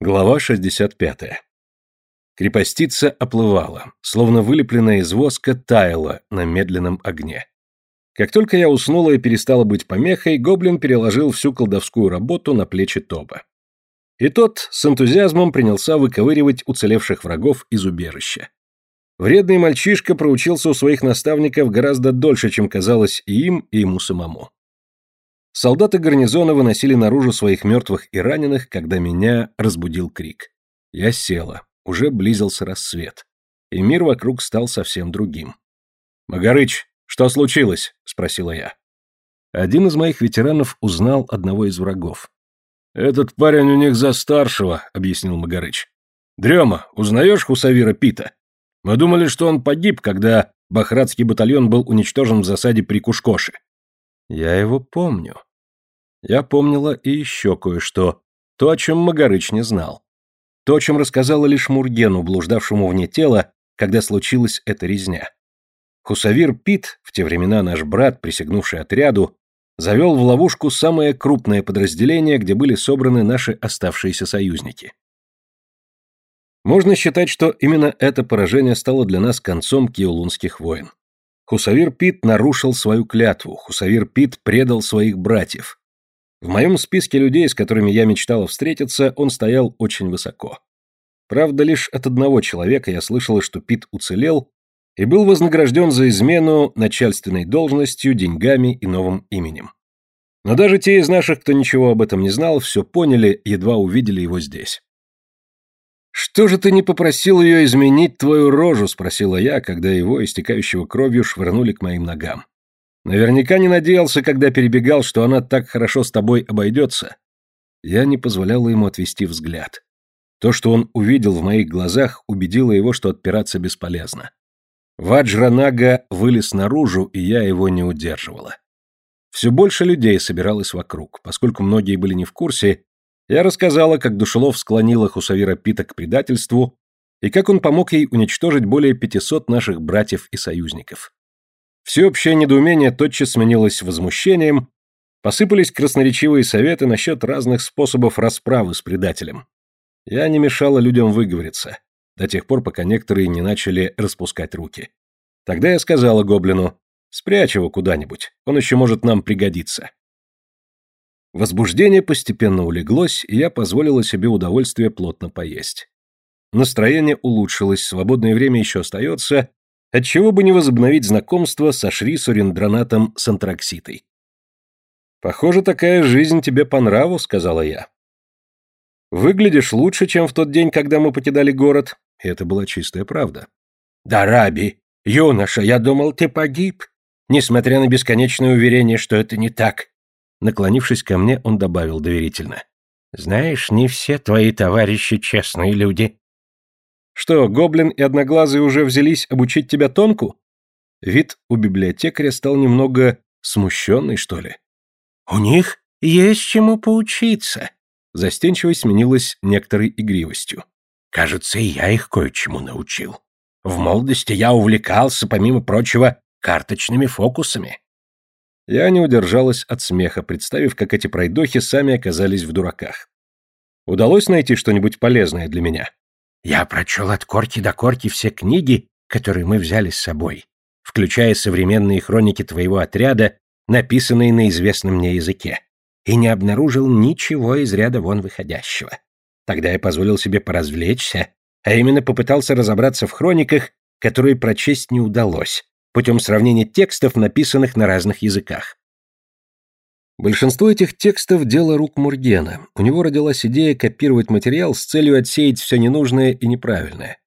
Глава 65. Крепостица оплывала, словно вылепленная из воска таяла на медленном огне. Как только я уснула и перестала быть помехой, гоблин переложил всю колдовскую работу на плечи Тоба. И тот с энтузиазмом принялся выковыривать уцелевших врагов из убежища. Вредный мальчишка проучился у своих наставников гораздо дольше, чем казалось и им, и ему самому. Солдаты гарнизона выносили наружу своих мертвых и раненых, когда меня разбудил крик. Я села, уже близился рассвет, и мир вокруг стал совсем другим. «Магарыч, что случилось?» — спросила я. Один из моих ветеранов узнал одного из врагов. «Этот парень у них за старшего», — объяснил Магарыч. «Дрема, узнаешь Хусавира Пита? Мы думали, что он погиб, когда Бахратский батальон был уничтожен в засаде при Кушкоше». «Я его помню», я помнила и еще кое-что, то, о чем Магарыч не знал. То, о чем рассказала лишь Мургену, блуждавшему вне тела, когда случилась эта резня. Хусавир Пит, в те времена наш брат, присягнувший отряду, завел в ловушку самое крупное подразделение, где были собраны наши оставшиеся союзники. Можно считать, что именно это поражение стало для нас концом киолунских войн. Хусавир Пит нарушил свою клятву, Хусавир Пит предал своих братьев. В моем списке людей, с которыми я мечтала встретиться, он стоял очень высоко. Правда, лишь от одного человека я слышала, что Пит уцелел и был вознагражден за измену начальственной должностью, деньгами и новым именем. Но даже те из наших, кто ничего об этом не знал, все поняли, едва увидели его здесь. «Что же ты не попросил ее изменить твою рожу?» — спросила я, когда его, истекающего кровью, швырнули к моим ногам. Наверняка не надеялся, когда перебегал, что она так хорошо с тобой обойдется. Я не позволяла ему отвести взгляд. То, что он увидел в моих глазах, убедило его, что отпираться бесполезно. Ваджранага вылез наружу, и я его не удерживала. Все больше людей собиралось вокруг. Поскольку многие были не в курсе, я рассказала, как Душелов склонила Хусавира Пита к предательству и как он помог ей уничтожить более 500 наших братьев и союзников. Всеобщее недоумение тотчас сменилось возмущением, посыпались красноречивые советы насчет разных способов расправы с предателем. Я не мешала людям выговориться, до тех пор, пока некоторые не начали распускать руки. Тогда я сказала гоблину, спрячь его куда-нибудь, он еще может нам пригодиться. Возбуждение постепенно улеглось, и я позволила себе удовольствие плотно поесть. Настроение улучшилось, свободное время еще остается, Отчего бы не возобновить знакомство со Шри Сурендранатом с антракситой? «Похоже, такая жизнь тебе по нраву», — сказала я. «Выглядишь лучше, чем в тот день, когда мы покидали город». И это была чистая правда. «Да, Раби, юноша, я думал, ты погиб, несмотря на бесконечное уверение, что это не так». Наклонившись ко мне, он добавил доверительно. «Знаешь, не все твои товарищи честные люди. Что, гоблин и одноглазый уже взялись обучить тебя тонку? Вид у библиотекаря стал немного смущенный, что ли. У них есть чему поучиться. Застенчивость сменилась некоторой игривостью. Кажется, и я их кое-чему научил. В молодости я увлекался, помимо прочего, карточными фокусами. Я не удержалась от смеха, представив, как эти пройдохи сами оказались в дураках. Удалось найти что-нибудь полезное для меня? Я прочел от корки до корки все книги, которые мы взяли с собой, включая современные хроники твоего отряда, написанные на известном мне языке, и не обнаружил ничего из ряда вон выходящего. Тогда я позволил себе поразвлечься, а именно попытался разобраться в хрониках, которые прочесть не удалось, путем сравнения текстов, написанных на разных языках. Большинство этих текстов – дело рук Мургена. У него родилась идея копировать материал с целью отсеять все ненужное и неправильное.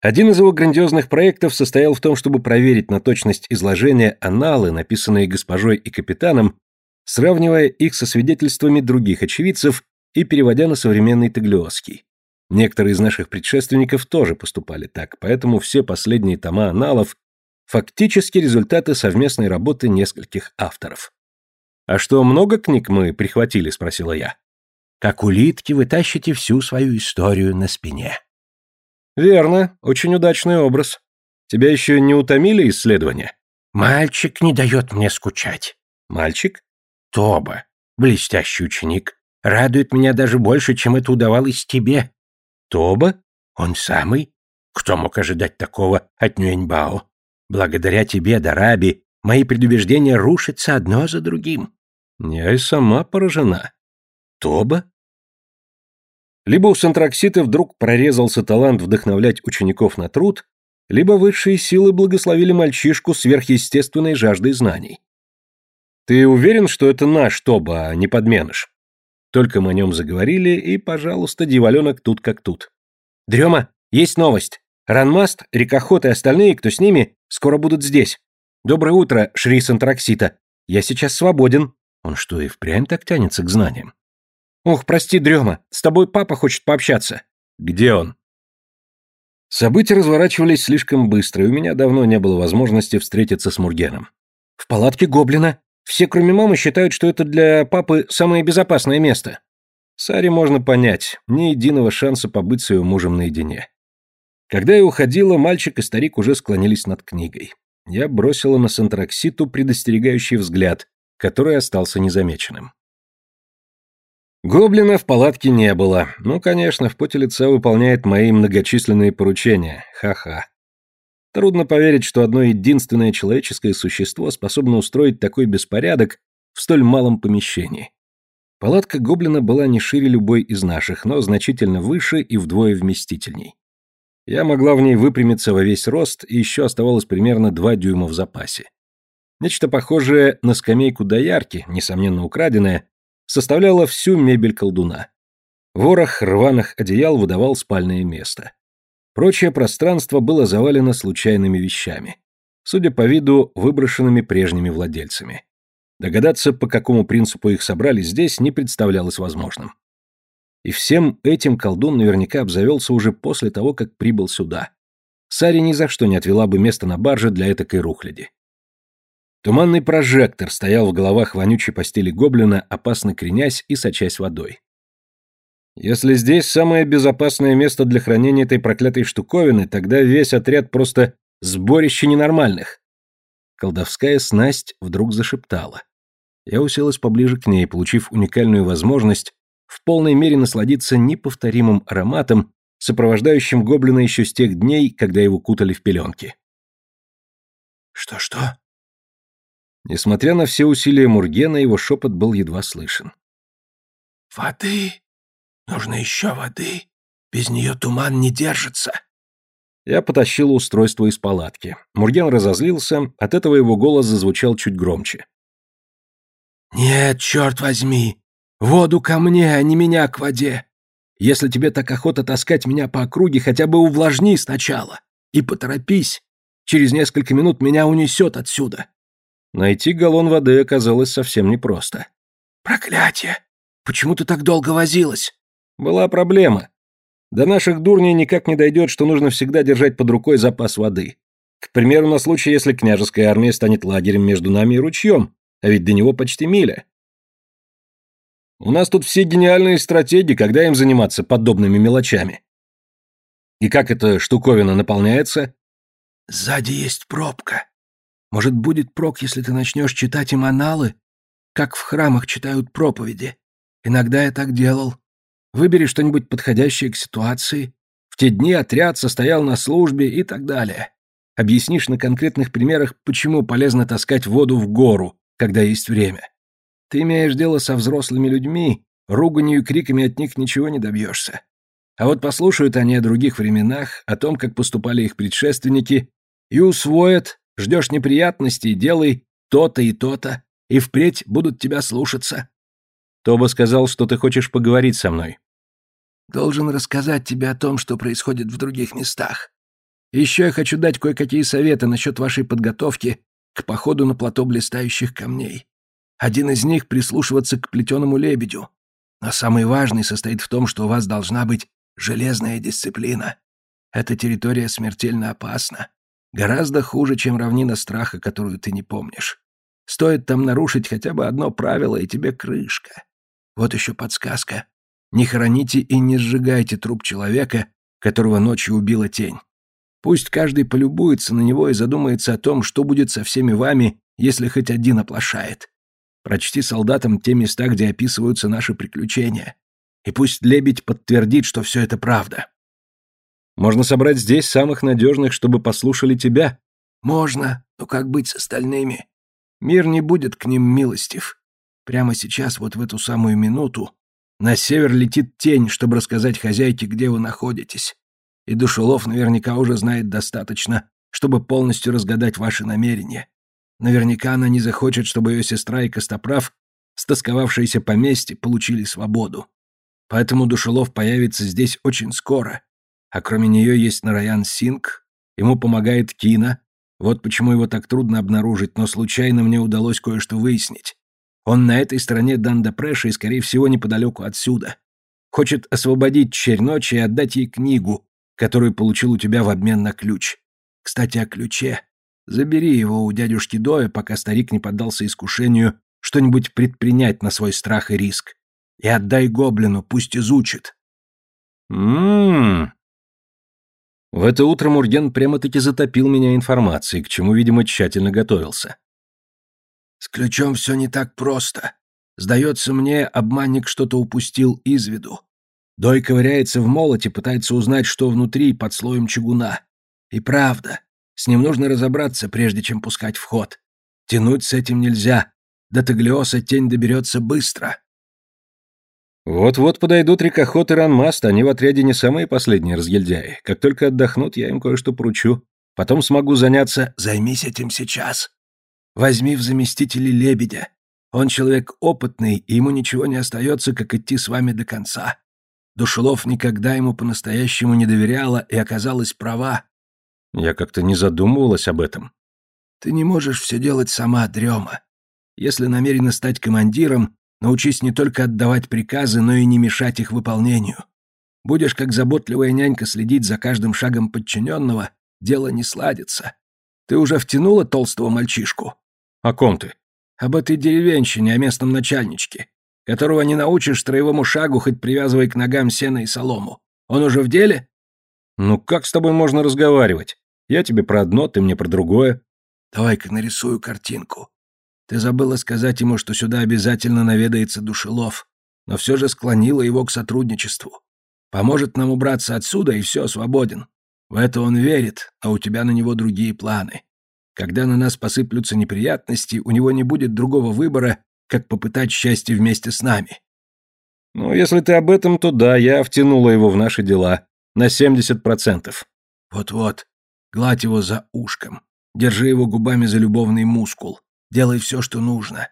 Один из его грандиозных проектов состоял в том, чтобы проверить на точность изложения аналы, написанные госпожой и капитаном, сравнивая их со свидетельствами других очевидцев и переводя на современный таглиосский. Некоторые из наших предшественников тоже поступали так, поэтому все последние тома аналов – фактически результаты совместной работы нескольких авторов. «А что, много книг мы прихватили?» — спросила я. «Как улитки вы тащите всю свою историю на спине». «Верно, очень удачный образ. Тебя еще не утомили исследования?» «Мальчик не дает мне скучать». «Мальчик?» «Тоба, блестящий ученик, радует меня даже больше, чем это удавалось тебе. Тоба? Он самый? Кто мог ожидать такого от Нюэньбао? Благодаря тебе, Дараби, мои предубеждения рушатся одно за другим. Я и сама поражена. Тоба? Либо у Сантраксита вдруг прорезался талант вдохновлять учеников на труд, либо высшие силы благословили мальчишку сверхъестественной жаждой знаний. Ты уверен, что это наш Тоба, а не подменыш? Только мы о нем заговорили, и, пожалуйста, дьяволенок тут как тут. Дрема, есть новость. Ранмаст, Рекохот и остальные, кто с ними, скоро будут здесь. Доброе утро, Шри Сантраксита. Я сейчас свободен. Он что, и впрямь так тянется к знаниям? Ох, прости, Дрема, с тобой папа хочет пообщаться. Где он? События разворачивались слишком быстро, и у меня давно не было возможности встретиться с Мургеном. В палатке гоблина. Все, кроме мамы, считают, что это для папы самое безопасное место. Саре можно понять, ни единого шанса побыть с ее мужем наедине. Когда я уходила, мальчик и старик уже склонились над книгой. Я бросила на Сантракситу предостерегающий взгляд, который остался незамеченным. Гоблина в палатке не было. Ну, конечно, в поте лица выполняет мои многочисленные поручения. Ха-ха. Трудно поверить, что одно единственное человеческое существо способно устроить такой беспорядок в столь малом помещении. Палатка гоблина была не шире любой из наших, но значительно выше и вдвое вместительней. Я могла в ней выпрямиться во весь рост, и еще оставалось примерно два дюйма в запасе. Нечто похожее на скамейку доярки, несомненно украденное, составляла всю мебель колдуна. Ворох рваных одеял выдавал спальное место. Прочее пространство было завалено случайными вещами. Судя по виду, выброшенными прежними владельцами. Догадаться, по какому принципу их собрали здесь, не представлялось возможным. И всем этим колдун наверняка обзавелся уже после того, как прибыл сюда. Сари ни за что не отвела бы место на барже для этакой рухляди. Туманный прожектор стоял в головах вонючей постели гоблина, опасно кренясь и сочась водой. Если здесь самое безопасное место для хранения этой проклятой штуковины, тогда весь отряд просто сборище ненормальных. Колдовская снасть вдруг зашептала. Я уселась поближе к ней, получив уникальную возможность в полной мере насладиться неповторимым ароматом, сопровождающим гоблина еще с тех дней, когда его кутали в пеленки. «Что-что?» Несмотря на все усилия Мургена, его шепот был едва слышен. «Воды! Нужно еще воды! Без нее туман не держится!» Я потащил устройство из палатки. Мурген разозлился, от этого его голос зазвучал чуть громче. «Нет, черт возьми! Воду ко мне, а не меня к воде! Если тебе так охота таскать меня по округе, хотя бы увлажни сначала и поторопись. Через несколько минут меня унесет отсюда. Найти галлон воды оказалось совсем непросто. «Проклятие! Почему ты так долго возилась?» «Была проблема. До наших дурней никак не дойдет, что нужно всегда держать под рукой запас воды. К примеру, на случай, если княжеская армия станет лагерем между нами и ручьем, а ведь до него почти миля. У нас тут все гениальные стратегии, когда им заниматься подобными мелочами. И как эта штуковина наполняется? Сзади есть пробка. Может, будет прок, если ты начнешь читать им аналы, как в храмах читают проповеди. Иногда я так делал. Выбери что-нибудь подходящее к ситуации. В те дни отряд состоял на службе и так далее. Объяснишь на конкретных примерах, почему полезно таскать воду в гору, когда есть время. Ты имеешь дело со взрослыми людьми, руганью и криками от них ничего не добьешься. А вот послушают они о других временах, о том, как поступали их предшественники, и усвоят, Ждешь неприятностей, делай то-то и то-то, и впредь будут тебя слушаться. Тоба сказал, что ты хочешь поговорить со мной. Должен рассказать тебе о том, что происходит в других местах. Еще я хочу дать кое-какие советы насчет вашей подготовки к походу на плато блистающих камней. Один из них — прислушиваться к плетеному лебедю. Но самый важный состоит в том, что у вас должна быть железная дисциплина. Эта территория смертельно опасна. Гораздо хуже, чем равнина страха, которую ты не помнишь. Стоит там нарушить хотя бы одно правило, и тебе крышка. Вот еще подсказка. Не хороните и не сжигайте труп человека, которого ночью убила тень. Пусть каждый полюбуется на него и задумается о том, что будет со всеми вами, если хоть один оплошает. Прочти солдатам те места, где описываются наши приключения. И пусть лебедь подтвердит, что все это правда. Можно собрать здесь самых надежных, чтобы послушали тебя. Можно, но как быть с остальными? Мир не будет к ним милостив. Прямо сейчас, вот в эту самую минуту, на север летит тень, чтобы рассказать хозяйке, где вы находитесь. И Душелов наверняка уже знает достаточно, чтобы полностью разгадать ваши намерения. Наверняка она не захочет, чтобы ее сестра и Костоправ, стосковавшиеся поместье, получили свободу. Поэтому Душелов появится здесь очень скоро. А кроме нее есть Нараян Синг, ему помогает Кина. Вот почему его так трудно обнаружить, но случайно мне удалось кое-что выяснить. Он на этой стороне Данда Прэша и, скорее всего, неподалеку отсюда. Хочет освободить Черь Ночи и отдать ей книгу, которую получил у тебя в обмен на ключ. Кстати, о ключе. Забери его у дядюшки Доя, пока старик не поддался искушению что-нибудь предпринять на свой страх и риск. И отдай гоблину, пусть изучит. Ммм. В это утро Мурген прямо-таки затопил меня информацией, к чему, видимо, тщательно готовился. С ключом все не так просто. Сдается мне, обманник что-то упустил из виду. Дой ковыряется в молоте, пытается узнать, что внутри, под слоем чугуна. И правда, с ним нужно разобраться, прежде чем пускать в ход. Тянуть с этим нельзя. До Таглиоса тень доберется быстро. Вот-вот подойдут рекохот и ранмаст, они в отряде не самые последние разгильдяи. Как только отдохнут, я им кое-что поручу. Потом смогу заняться... Займись этим сейчас. Возьми в заместители лебедя. Он человек опытный, и ему ничего не остается, как идти с вами до конца. Душелов никогда ему по-настоящему не доверяла и оказалась права. Я как-то не задумывалась об этом. Ты не можешь все делать сама, Дрема. Если намерена стать командиром, научись не только отдавать приказы, но и не мешать их выполнению. Будешь как заботливая нянька следить за каждым шагом подчиненного, дело не сладится. Ты уже втянула толстого мальчишку? О ком ты? Об этой деревенщине, о местном начальничке, которого не научишь строевому шагу, хоть привязывай к ногам сено и солому. Он уже в деле? Ну как с тобой можно разговаривать? Я тебе про одно, ты мне про другое. Давай-ка нарисую картинку. Ты забыла сказать ему, что сюда обязательно наведается душелов, но все же склонила его к сотрудничеству. Поможет нам убраться отсюда, и все, свободен. В это он верит, а у тебя на него другие планы. Когда на нас посыплются неприятности, у него не будет другого выбора, как попытать счастье вместе с нами. Ну, если ты об этом, то да, я втянула его в наши дела. На 70%. Вот-вот. Гладь его за ушком. Держи его губами за любовный мускул. Делай все, что нужно.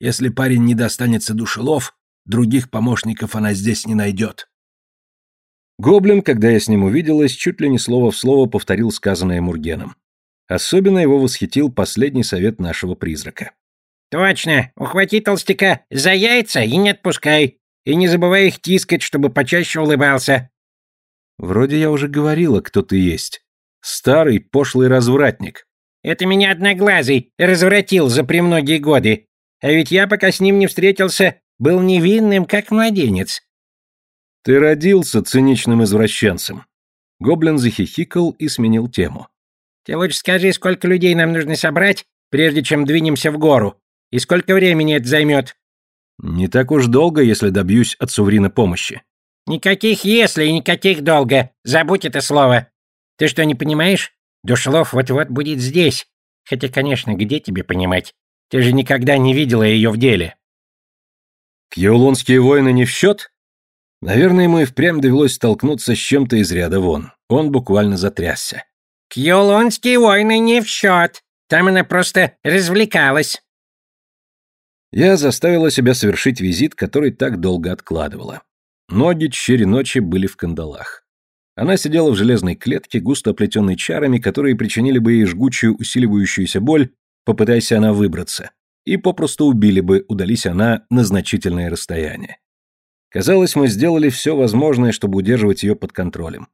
Если парень не достанется душелов, других помощников она здесь не найдет. Гоблин, когда я с ним увиделась, чуть ли не слово в слово повторил сказанное Мургеном. Особенно его восхитил последний совет нашего призрака. «Точно! Ухвати толстяка за яйца и не отпускай. И не забывай их тискать, чтобы почаще улыбался». «Вроде я уже говорила, кто ты есть. Старый пошлый развратник». «Это меня одноглазый развратил за премногие годы. А ведь я, пока с ним не встретился, был невинным, как младенец». «Ты родился циничным извращенцем». Гоблин захихикал и сменил тему. Ты лучше скажи, сколько людей нам нужно собрать, прежде чем двинемся в гору, и сколько времени это займет?» «Не так уж долго, если добьюсь от Суврина помощи». «Никаких «если» и никаких «долго». Забудь это слово. Ты что, не понимаешь? Душлов вот-вот будет здесь. Хотя, конечно, где тебе понимать? Ты же никогда не видела ее в деле». «Кьеулонские войны не в счет?» Наверное, ему и впрямь довелось столкнуться с чем-то из ряда вон. Он буквально затрясся. Кьюлонские войны не в счет. Там она просто развлекалась. Я заставила себя совершить визит, который так долго откладывала. Ноги черри ночи были в кандалах. Она сидела в железной клетке, густо оплетенной чарами, которые причинили бы ей жгучую усиливающуюся боль, попытаясь она выбраться, и попросту убили бы, удались она на значительное расстояние. Казалось, мы сделали все возможное, чтобы удерживать ее под контролем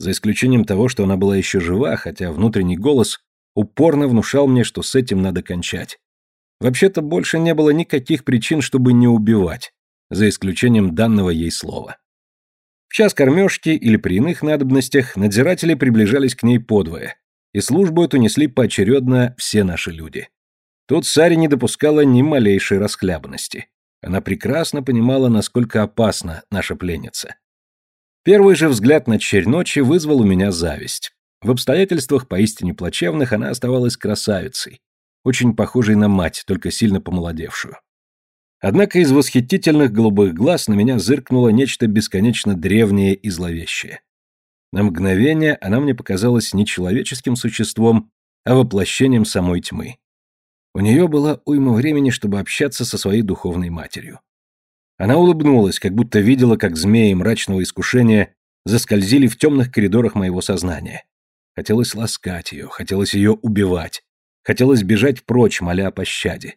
за исключением того, что она была еще жива, хотя внутренний голос упорно внушал мне, что с этим надо кончать. Вообще-то больше не было никаких причин, чтобы не убивать, за исключением данного ей слова. В час кормежки или при иных надобностях надзиратели приближались к ней подвое, и службу эту несли поочередно все наши люди. Тут Сари не допускала ни малейшей расхлябанности. Она прекрасно понимала, насколько опасна наша пленница. Первый же взгляд на черь ночи вызвал у меня зависть. В обстоятельствах поистине плачевных она оставалась красавицей, очень похожей на мать, только сильно помолодевшую. Однако из восхитительных голубых глаз на меня зыркнуло нечто бесконечно древнее и зловещее. На мгновение она мне показалась не человеческим существом, а воплощением самой тьмы. У нее была уйма времени, чтобы общаться со своей духовной матерью. Она улыбнулась, как будто видела, как змеи мрачного искушения заскользили в темных коридорах моего сознания. Хотелось ласкать ее, хотелось ее убивать, хотелось бежать прочь, моля о пощаде.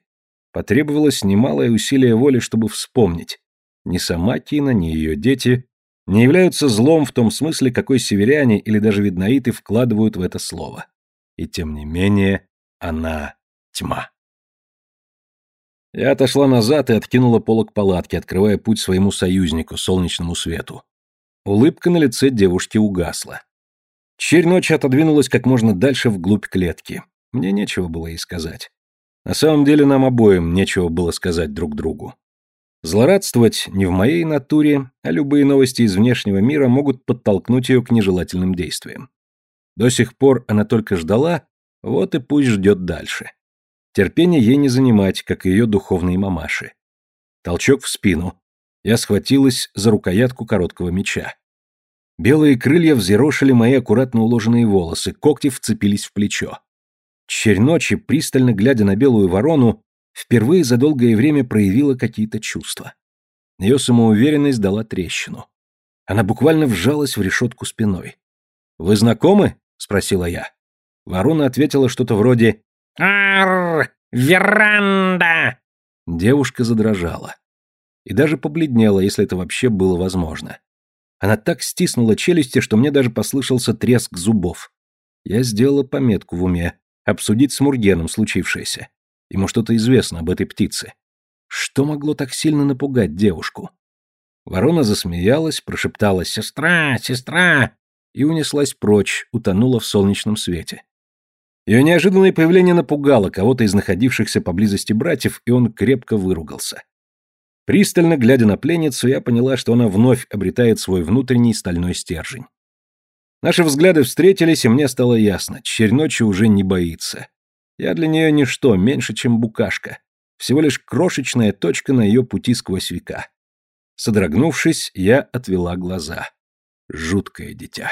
Потребовалось немалое усилие воли, чтобы вспомнить. Ни сама Кина, ни ее дети не являются злом в том смысле, какой северяне или даже виднаиты вкладывают в это слово. И тем не менее, она тьма. Я отошла назад и откинула полок палатки, открывая путь своему союзнику, солнечному свету. Улыбка на лице девушки угасла. Черь ночи отодвинулась как можно дальше вглубь клетки. Мне нечего было ей сказать. На самом деле нам обоим нечего было сказать друг другу. Злорадствовать не в моей натуре, а любые новости из внешнего мира могут подтолкнуть ее к нежелательным действиям. До сих пор она только ждала, вот и пусть ждет дальше. Терпение ей не занимать, как и ее духовные мамаши. Толчок в спину. Я схватилась за рукоятку короткого меча. Белые крылья взъерошили мои аккуратно уложенные волосы, когти вцепились в плечо. Черь ночи, пристально глядя на белую ворону, впервые за долгое время проявила какие-то чувства. Ее самоуверенность дала трещину. Она буквально вжалась в решетку спиной. «Вы знакомы?» — спросила я. Ворона ответила что-то вроде «Арр! Веранда!» Девушка задрожала. И даже побледнела, если это вообще было возможно. Она так стиснула челюсти, что мне даже послышался треск зубов. Я сделала пометку в уме — обсудить с Мургеном случившееся. Ему что-то известно об этой птице. Что могло так сильно напугать девушку? Ворона засмеялась, прошептала «Сестра! Сестра!» и унеслась прочь, утонула в солнечном свете. Ее неожиданное появление напугало кого-то из находившихся поблизости братьев, и он крепко выругался. Пристально глядя на пленницу, я поняла, что она вновь обретает свой внутренний стальной стержень. Наши взгляды встретились, и мне стало ясно, черь уже не боится. Я для нее ничто, меньше, чем букашка. Всего лишь крошечная точка на ее пути сквозь века. Содрогнувшись, я отвела глаза. Жуткое дитя.